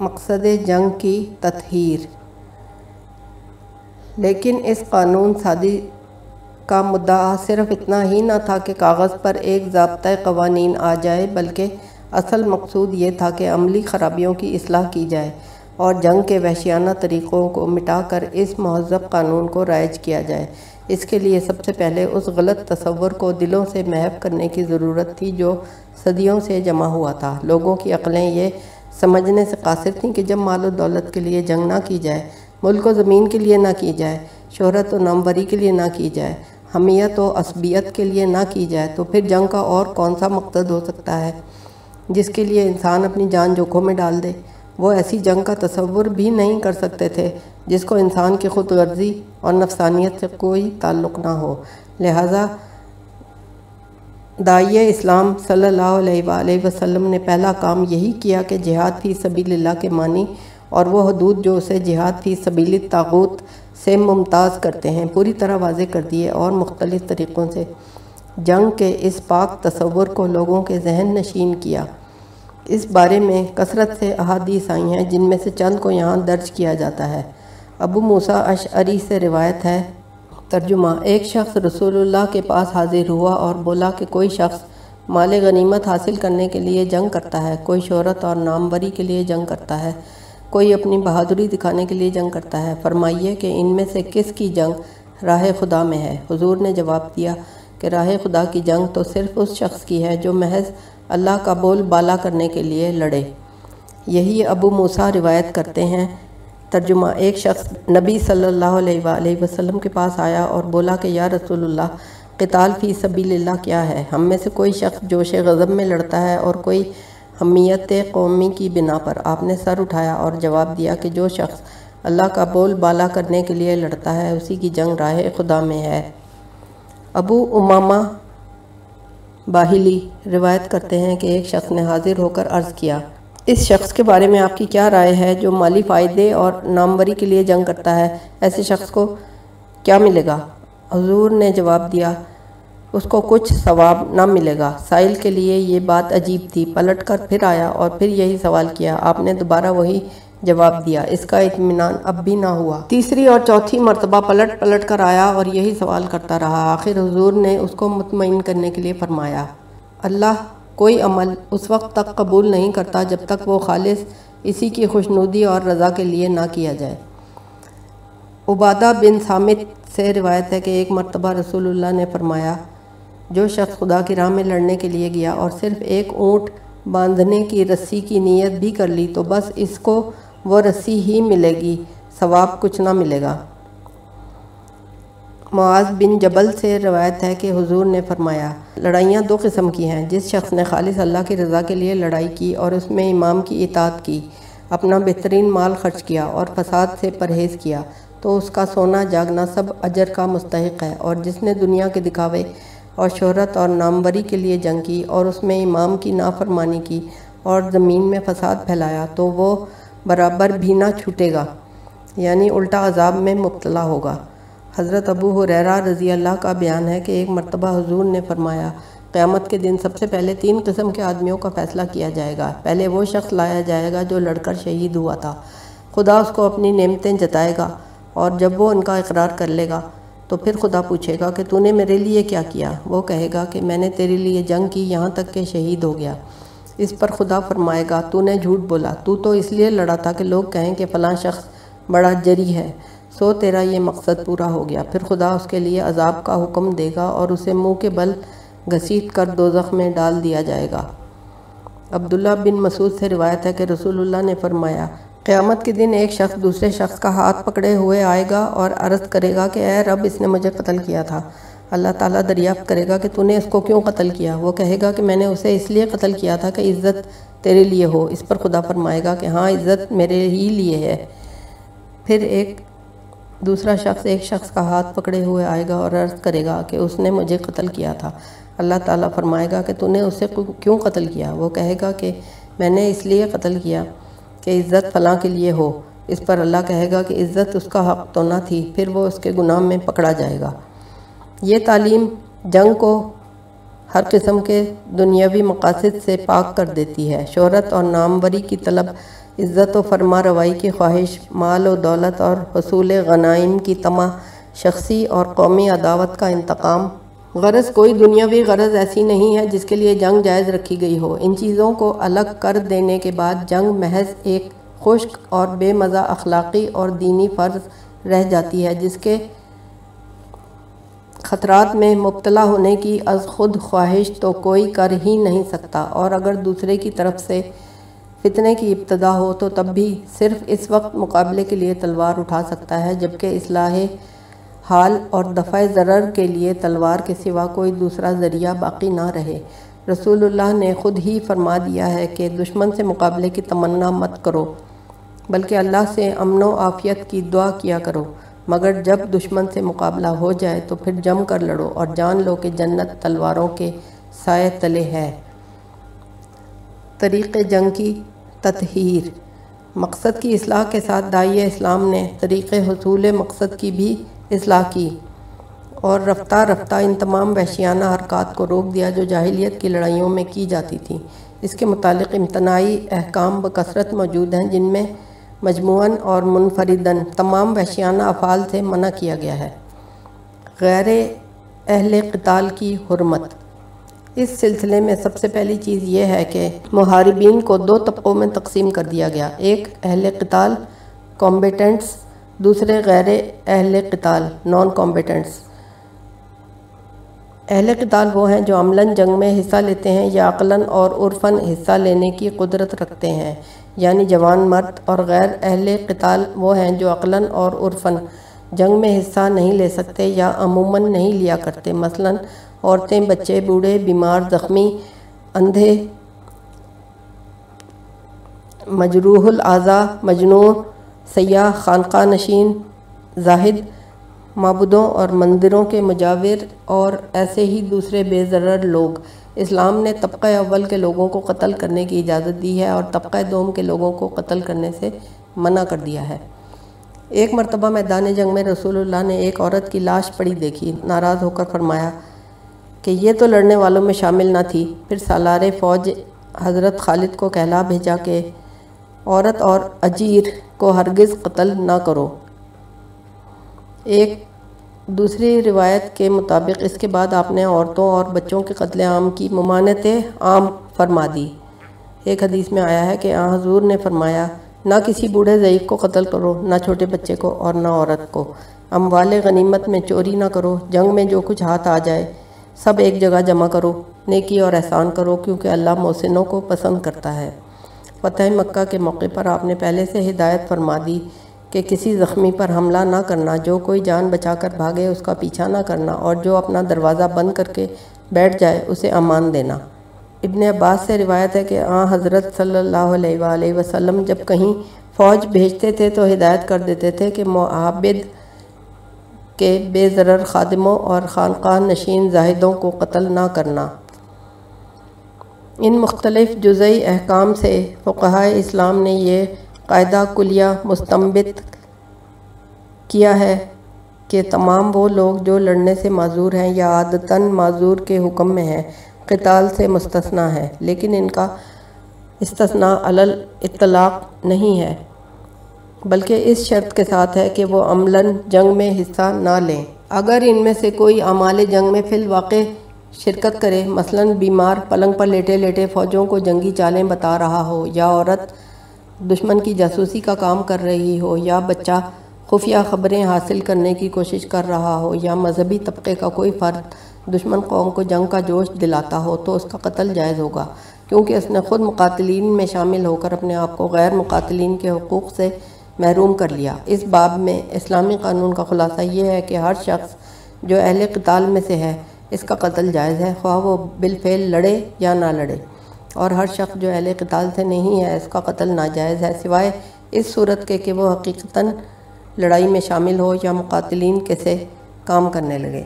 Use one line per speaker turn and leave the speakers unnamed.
مقصد جنگ کی تطہیر۔ لیکن اس قانون سازی کا مدعا صرف اتنا ہی نہ تھا کہ کاغذ پر ایک ضابطۂ قوانین آ جائے، بلکہ اصل مقصود یہ تھا کہ عملی خرابیوں کی اصلاح کی جائے اور جنگ کے وحشیانہ طریقوں کو مٹا کر اس مہذب قانون کو رائج کیا جائے۔ اس کے لیے سب سے پہلے اس غلط تصور کو دلوں سے محو کرنے کی ضرورت تھی جو صدیوں سے جمع ہوا تھا۔ لوگوں کی عقلیں یہ سمجھنے سے قاصر تھیں کہ جب مال و دولت کے لیے جنگ نہ کی جائے، ملک و زمین کے لیے نہ کی جائے، شہرت و ناموری کے لیے نہ کی جائے، حمیت و عصبیت کے لیے نہ کی جائے، تو پھر جنگ کا اور کون سا مقصد ہو سکتا ہے؟ جس کے لیے انسان اپنی جان جوکھوں میں ڈال دے۔ وہ ایسی جنگ کا تصور بھی نہیں کر سکتے تھے، جس کو انسان کی خود غرضی اور نفسانیت سے کوئی تعلق نہ ہو۔ لہٰذا دائیہ اسلام صلی اللہ علیہ وآلہ وسلم نے پہلا کام یہی کیا کہ جہاد فی سبیل اللہ کے معنی اور وہ حدود جو اسے جہاد فی سبیل تاغوت سے ممتاز کرتے ہیں، پوری طرح واضح کر دیے اور مختلف طریقوں سے۔ جنگ کے اس پاک تصور کو لوگوں کے ذہن نشین کیا۔ اس بارے میں کثرت سے احادیث آئی ہیں جن میں سے چند کو یہاں درج کیا جاتا ہے۔ ابو موسیٰ اشعری سے روایت ہے ترجمہ، ایک شخص رسول اللہ کے پاس حاضر ہوا اور بولا کہ کوئی شخص مال غنیمت حاصل کرنے کے لیے جنگ کرتا ہے، کوئی شہرت اور ناموری کے لیے جنگ کرتا ہے، کوئی اپنی بہادری دکھانے کے لیے جنگ کرتا ہے۔ فرمائیے کہ ان میں سے کس کی جنگ راہ خدا میں ہے؟ حضور نے جواب دیا کہ راہ خدا کی جنگ تو صرف اس شخص کی ہے جو محض اللہ کا بول بالا کرنے کے لیے لڑے۔ یہی ابو موسیٰ روایت کرتے ہیں ترجمہ، ایک شخص نبی صلی اللہ علیہ وآلہ وسلم کے پاس آیا اور بولا کہ یا رسول اللہ، قتال فی سبیل اللہ کیا ہے؟ ہم میں سے کوئی شخص جوش غضب میں لڑتا ہے اور کوئی حمیت قومی کی بنا پر۔ آپ نے سر اٹھایا اور جواب دیا کہ جو شخص اللہ کا بول بالا کرنے کے لیے لڑتا ہے، اسی کی جنگ راہ خدا میں ہے۔ ابو امامہ باہلی روایت کرتے ہیں کہ ایک شخص نے حاضر ہو کر عرض کیا اس شخص کے بارے میں آپ کی کیا رائے ہے جو مالی فائدے اور ناموری کے لیے جنگ کرتا ہے؟ ایسے شخص کو کیا ملے گا؟ حضور نے جواب دیا، اس کو کچھ ثواب نہ ملے گا۔ سائل کے لیے یہ بات عجیب تھی۔ پلٹ کر پھر آیا اور پھر یہی سوال کیا۔ آپ نے دوبارہ وہی جواب دیا۔ اس کا اطمینان اب بھی نہ ہوا۔ تیسری اور چوتھی مرتبہ پلٹ پلٹ کر آیا اور یہی سوال کرتا رہا۔ آخر حضور نے اس کو مطمئن کرنے کے لیے فرمایا، اللہ کوئی عمل اس وقت تک قبول نہیں کرتا جب تک وہ خالص اسی کی خوشنودی اور رضا کے لیے نہ کیا جائے۔ عبادہ بن سامت سے روایت ہے کہ ایک مرتبہ رسول اللہ نے فرمایا، جو شخص خدا کی راہ میں لڑنے کے لیے گیا اور صرف ایک اونٹ باندھنے کی رسی کی نیت بھی کر لی تو بس اس کو وہ رسی ہی ملے گی، ثواب کچھ نہ ملے گا۔ معاذ بن جبل سے روایت ہے کہ حضور نے فرمایا، لڑائیاں دو قسم کی ہیں۔ جس شخص نے خالص اللہ کی رضا کے لیے لڑائی کی اور اس میں امام کی اطاعت کی، اپنا بہترین مال خرچ کیا اور فساد سے پرہیز کیا، تو اس کا سونا جاگنا سب اجر کا مستحق ہے۔ اور جس نے دنیا کے دکھاوے اور شہرت اور ناموری کے لیے جنگ کی اور اس میں امام کی نافرمانی کی اور زمین میں فساد پھیلایا، تو وہ برابر بھی نہ چھوٹے گا یعنی الٹا عذاب میں مبتلا ہوگا۔ حضرت ابو حریرہ رضی اللہ کا بیان ہے کہ ایک مرتبہ حضور نے فرمایا، قیامت کے دن سب سے پہلے تین قسم کے آدمیوں کا فیصلہ کیا جائے گا۔ پہلے وہ شخص لایا جائے گا جو لڑ کر شہید ہوا تھا۔ خدا اس کو اپنی نعمتیں جتائے گا اور جب وہ ان کا اقرار کر لے گا، تو پھر خدا پوچھے گا کہ تو نے میرے لیے کیا کیا؟ وہ کہے گا کہ میں نے تیرے لیے جنگ کی، یہاں تک کہ شہید ہو گیا۔ اس پر خدا فرمائے گا، تو نے جھوٹ بولا۔ تو تو اس لیے لڑا تھا کہ لوگ کہیں کہ فلاں شخص بڑا جری ہے۔ سو تیرا یہ مقصد پورا ہو گیا۔ پھر خدا اس کے لیے عذاب کا حکم دے گا اور اسے منہ کے بل گھسیٹ کر دوزخ میں ڈال دیا جائے گا۔ عبداللہ بن مسعود سے روایت ہے کہ رسول اللہ نے فرمایا، قیامت کے دن ایک شخص دوسرے شخص کا ہاتھ پکڑے ہوئے آئے گا اور عرض کرے گا کہ اے رب، اس نے مجھے قتل کیا تھا۔ اللہ تعالیٰ دریافت کرے گا کہ تو نے اس کو کیوں قتل کیا؟ وہ کہے گا کہ میں نے اسے اس لیے قتل کیا تھا کہ عزت تیرے لیے ہو۔ اس پر خدا فرمائے گا کہ ہاں عزت میرے ہی لیے ہے۔ پھر ایک دوسرا شخص ایک شخص کا ہاتھ پکڑے ہوئے آئے گا اور عرض کرے گا کہ اس نے مجھے قتل کیا تھا۔ اللہ تعالیٰ فرمائے گا کہ تو نے اسے کیوں قتل کیا؟ وہ کہے گا کہ میں نے اس لیے قتل کیا کہ عزت فلاں کے لیے ہو۔ اس پر اللہ کہے گا کہ عزت اس کا حق تو نہ تھی، پھر وہ اس کے گناہ میں پکڑا جائے گا۔ یہ تعلیم جنگ کو ہر قسم کے دنیاوی مقاصد سے پاک کر دیتی ہے۔ شہرت اور ناموری کی طلب عزت و فرما روائی کی خواہش، مال و دولت اور حصول غنائم کی تمہ شخصی اور قومی عداوت کا انتقام۔ غرض، کوئی دنیاوی غرض ایسی نہیں ہے جس کے لیے جنگ جائز رکھی گئی ہو۔ ان چیزوں کو الگ کر دینے کے بعد جنگ محض ایک خشک اور بے مزہ اخلاقی اور دینی فرض رہ جاتی ہے، جس کے خطرات میں مبتلا ہونے کی از خود خواہش تو کوئی کر ہی نہیں سکتا۔ اور اگر دوسرے کی طرف سے فتنے کی ابتدا ہو تو تب بھی صرف اس وقت مقابلے کے لیے تلوار اٹھا سکتا ہے، جبکہ اصلاح حال اور دفع ضرر کے لیے تلوار کے سوا کوئی دوسرا ذریعہ باقی نہ رہے۔ رسول اللہ نے خود ہی فرما دیا ہے کہ دشمن سے مقابلے کی تمنا مت کرو، بلکہ اللہ سے امن و عافیت کی دعا کیا کرو۔ مگر جب دشمن سے مقابلہ ہو جائے تو پھر جم کر لڑو اور جان لو کہ جنت تلواروں کے سائے تلے ہے۔ طریق جنگ کی تطہیر۔ مقصد کی اصلاح کے ساتھ دائی اسلام نے طریق حصول مقصد کی بھی اصلاح کی اور رفتہ رفتہ ان تمام وحشیانہ حرکات کو روک دیا جو جاہلیت کی لڑائیوں میں کی جاتی تھیں اس کے متعلق امتناعی احکام بکثرت موجود ہیں جن میں مجموعاً اور منفردن تمام وحشیانہ افعال سے منع کیا گیا ہے۔ غیر اہل قتال کی حرمت۔ اس سلسلے میں سب سے پہلی چیز یہ ہے کہ محاربین کو دو طبقوں میں تقسیم کر دیا گیا، ایک اہل قتال کمبیٹنٹس دوسرے غیر اہل قتال نان کمبیٹنٹس اہل قتال وہ ہیں جو عملاً جنگ میں حصہ لیتے ہیں یا عقلاً اور عرفاً حصہ لینے کی قدرت رکھتے ہیں یعنی جوان مرد اور غیر اہل قتال وہ ہیں جو عقلاً اور عرفاً جنگ میں حصہ نہیں لے سکتے یا عموماً نہیں لیا کرتے۔ مثلاً عورتیں، بچے، بوڑھے، بیمار، زخمی، اندھے، مجروح الاعضاء، مجنون، سیاح، خانقاہ نشین، زاہد، معبودوں اور مندروں کے مجاور اور ایسے ہی دوسرے بے ضرر لوگ۔ اسلام نے طبقہ اول کے لوگوں کو قتل کرنے کی اجازت دی ہے اور طبقہ دوم کے لوگوں کو قتل کرنے سے منع کر دیا ہے۔ ایک مرتبہ میدان جنگ میں رسول اللہ نے ایک عورت کی لاش پڑی دیکھی، ناراض ہو کر فرمایا کہ یہ تو لڑنے والوں میں شامل نہ تھی۔ پھر سالار فوج حضرت خالد کو کہلا بھیجا کہ عورت اور اجیر کو ہرگز قتل نہ کرو۔ ایک دوسری روایت کے مطابق اس کے بعد آپ نے عورتوں اور بچوں کے قتل عام کی ممانت عام فرما دی۔ ایک حدیث میں آیا ہے کہ آن حضور نے فرمایا، نہ کسی بوڑھے ضعیف کو قتل کرو، نہ چھوٹے بچے کو اور نہ عورت کو۔ اموال غنیمت میں چوری نہ کرو، جنگ میں جو کچھ ہاتھ آ جائے سب ایک جگہ جمع کرو، نیکی اور احسان کرو، کیونکہ اللہ محسنوں کو پسند کرتا ہے۔ فتح مکہ کے موقع پر آپ نے پہلے سے ہدایت فرما دی کہ کسی زخمی پر حملہ نہ کرنا، جو کوئی جان بچا کر بھاگے، اس کا پیچھا نہ کرنا، اور جو اپنا دروازہ بند کر کے بیٹھ جائے، اسے امان دینا۔ ابن عباس سے روایت ہے کہ آن حضرت صلی اللہ علیہ وآلہ وسلم جب کہیں فوج بھیجتے تھے تو ہدایت کر دیتے تھے کہ معابد کے بے ضرر خادموں اور خانقاہ نشین زاہدوں کو قتل نہ کرنا۔ ان مختلف جزئی احکام سے فقہ اسلام نے یہ قاعدہ کلیہ مستمبت کیا ہے کہ تمام وہ لوگ جو لڑنے سے معذور ہیں یا عادتاً معذور کے حکم میں ہیں، قتال سے مستثنا ہے لیکن ان کا استثناء علل اطلاق نہیں ہے۔ بلکہ اس شرط کے ساتھ ہے کہ وہ عملاً جنگ میں حصہ نہ لیں۔ اگر ان میں سے کوئی عمال جنگ میں فی الواقع شرکت کرے، مثلاً بیمار پلنگ پر لیٹے لیٹے فوجوں کو جنگی چالیں بتا رہا ہو، یا عورت دشمن کی جاسوسی کا کام کر رہی ہو، یا بچہ خفیہ خبریں حاصل کرنے کی کوشش کر رہا ہو، یا مذہبی طبقے کا کوئی فرد دشمن قوم کو جنگ کا جوش دلاتا ہو، تو اس کا قتل جائز ہوگا۔ کیونکہ اس نے خود مقاتلین میں شامل ہو کر اپنے آپ کو غیر مقاتلین کے حقوق سے محروم کر لیا۔ اس باب میں اسلامی قانون کا خلاصہ یہ ہے کہ ہر شخص جو اہل قتال میں سے ہے، اس کا قتل جائز ہے، خواہ وہ بالفعل لڑے یا نہ لڑے۔ اور ہر شخص جو اہل قتال سے نہیں ہے، اس کا قتل ناجائز ہے۔ سوائے اس صورت کے کہ وہ حقیقتاً لڑائی میں شامل ہو یا مقاتلین کے سے کام کرنے لگے۔